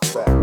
back. back.